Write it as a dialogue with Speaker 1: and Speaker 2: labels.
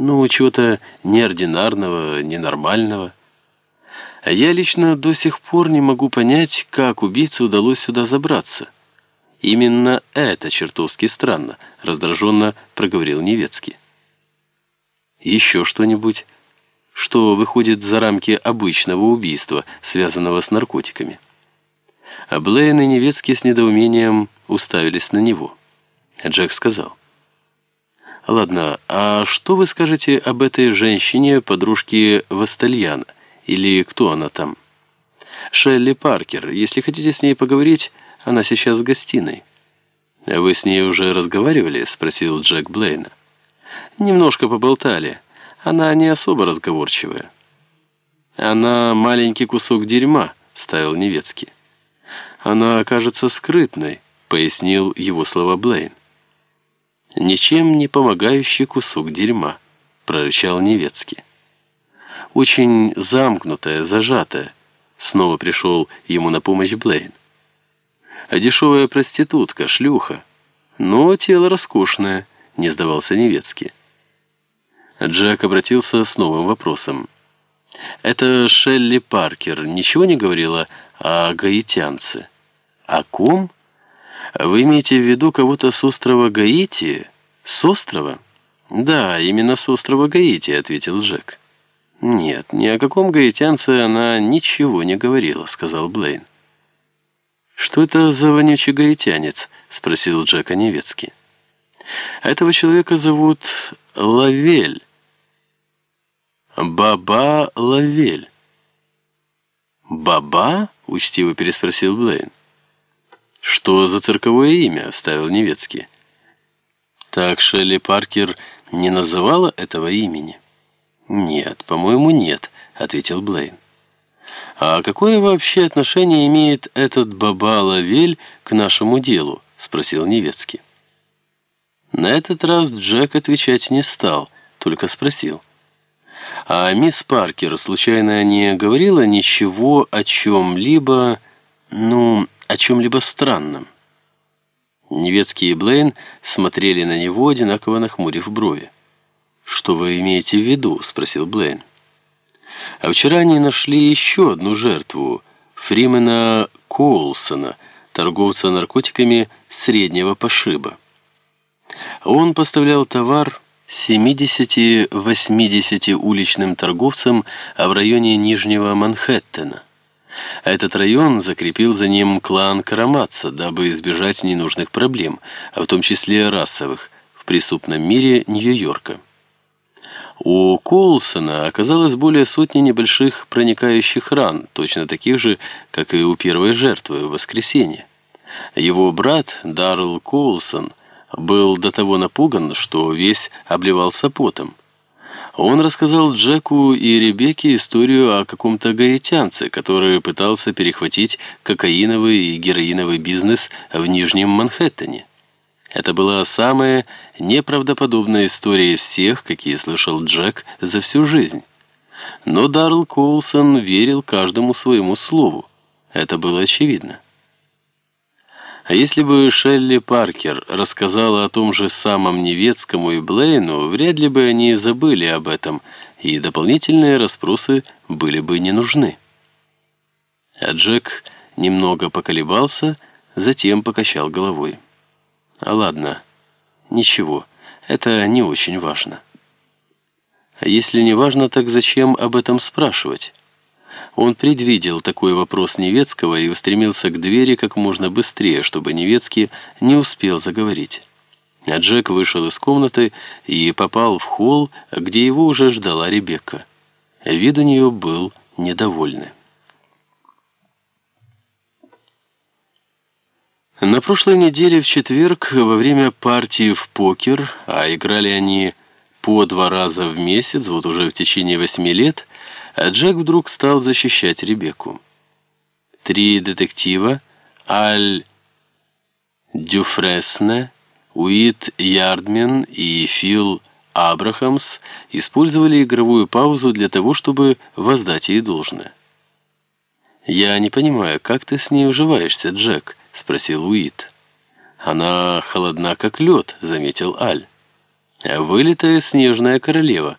Speaker 1: Ну, чего-то неординарного, ненормального. Я лично до сих пор не могу понять, как убийце удалось сюда забраться. Именно это чертовски странно, раздраженно проговорил Невецкий. Еще что-нибудь, что выходит за рамки обычного убийства, связанного с наркотиками. А Блейн и Невецкий с недоумением уставились на него. Джек сказал. «Ладно, а что вы скажете об этой женщине, подружке Вастальяна? Или кто она там?» «Шелли Паркер. Если хотите с ней поговорить, она сейчас в гостиной». «Вы с ней уже разговаривали?» — спросил Джек Блейна. «Немножко поболтали. Она не особо разговорчивая». «Она маленький кусок дерьма», — вставил Невецкий. «Она окажется скрытной», — пояснил его слова Блейн. «Ничем не помогающий кусок дерьма», — прорычал Невецкий. «Очень замкнутая, зажатая», — снова пришел ему на помощь Блейн. «А дешевая проститутка, шлюха. Но тело роскошное», — не сдавался Невецкий. Джек обратился с новым вопросом. «Это Шелли Паркер ничего не говорила о гаитянце?» «О ком?» «Вы имеете в виду кого-то с острова Гаити?» «С острова?» «Да, именно с острова Гаити», — ответил Джек. «Нет, ни о каком гаитянце она ничего не говорила», — сказал Блейн. «Что это за вонючий гаитянец?» — спросил Джек Оневецкий. «Этого человека зовут Лавель. Баба Лавель». «Баба?» — учтиво переспросил Блейн. «Что за цирковое имя?» — вставил Невецкий. «Так Шелли Паркер не называла этого имени?» «Нет, по-моему, нет», — ответил Блейн. «А какое вообще отношение имеет этот Баба Лавель к нашему делу?» — спросил Невецкий. На этот раз Джек отвечать не стал, только спросил. «А мисс Паркер случайно не говорила ничего о чем-либо, ну, о чем-либо странном?» Невецкий и Блейн смотрели на него, одинаково нахмурив брови. «Что вы имеете в виду?» — спросил Блейн. «А вчера они нашли еще одну жертву, Фримена Коулсона, торговца наркотиками среднего пошиба. Он поставлял товар 70-80 уличным торговцам в районе Нижнего Манхэттена. Этот район закрепил за ним клан Караматса, дабы избежать ненужных проблем, а в том числе расовых, в преступном мире Нью-Йорка. У Коулсона оказалось более сотни небольших проникающих ран, точно таких же, как и у первой жертвы в воскресенье. Его брат Даррелл Коулсон был до того напуган, что весь обливался потом. Он рассказал Джеку и Ребекке историю о каком-то гаитянце, который пытался перехватить кокаиновый и героиновый бизнес в Нижнем Манхэттене. Это была самая неправдоподобная история из всех, какие слышал Джек за всю жизнь. Но Даррелл Коулсон верил каждому своему слову. Это было очевидно. А если бы Шелли Паркер рассказала о том же самом Невецкому и Блейну, вряд ли бы они забыли об этом, и дополнительные расспросы были бы не нужны. А Джек немного поколебался, затем покачал головой. «А ладно, ничего, это не очень важно». «А если не важно, так зачем об этом спрашивать?» Он предвидел такой вопрос Невецкого и устремился к двери как можно быстрее, чтобы Невецкий не успел заговорить. А Джек вышел из комнаты и попал в холл, где его уже ждала Ребекка. Вид у нее был недовольный. На прошлой неделе в четверг во время партии в покер, а играли они по два раза в месяц, вот уже в течение восьми лет, а Джек вдруг стал защищать Ребекку. Три детектива Аль Дюфресне, Уит Ярдмен и Фил Абрахамс использовали игровую паузу для того, чтобы воздать ей должное. «Я не понимаю, как ты с ней уживаешься, Джек?» — спросил Уит. «Она холодна, как лед», — заметил Аль. Вылетает снежная королева.